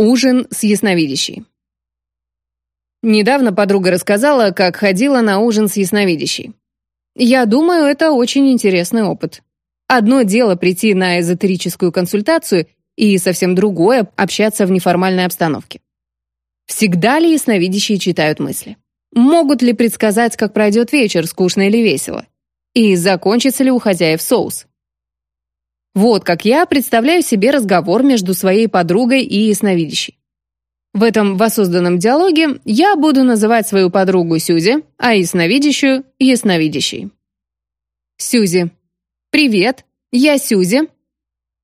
Ужин с ясновидящей. Недавно подруга рассказала, как ходила на ужин с ясновидящей. Я думаю, это очень интересный опыт. Одно дело прийти на эзотерическую консультацию, и совсем другое — общаться в неформальной обстановке. Всегда ли ясновидящие читают мысли? Могут ли предсказать, как пройдет вечер, скучно или весело? И закончится ли у хозяев соус? Вот как я представляю себе разговор между своей подругой и ясновидящей. В этом воссозданном диалоге я буду называть свою подругу Сюзи, а ясновидящую — ясновидящей. Сюзи. «Привет, я Сюзи».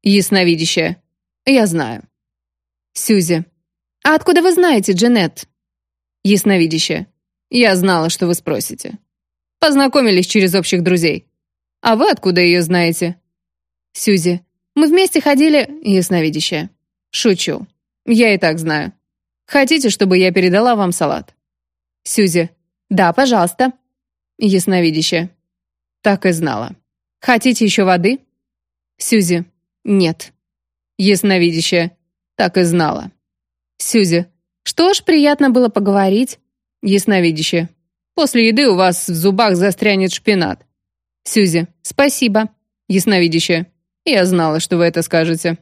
Ясновидящая. «Я знаю». Сюзи. «А откуда вы знаете, Джанет?» Ясновидящая. «Я знала, что вы спросите». Познакомились через общих друзей. А вы откуда ее знаете? Сюзи. Мы вместе ходили... Ясновидящая. Шучу. Я и так знаю. Хотите, чтобы я передала вам салат? Сюзи. Да, пожалуйста. Ясновидящая. Так и знала. Хотите еще воды? Сюзи. Нет. Ясновидящая. Так и знала. Сюзи. Что ж, приятно было поговорить. Ясновидящая. После еды у вас в зубах застрянет шпинат. Сюзи. Спасибо. Ясновидящая. Я знала, что вы это скажете.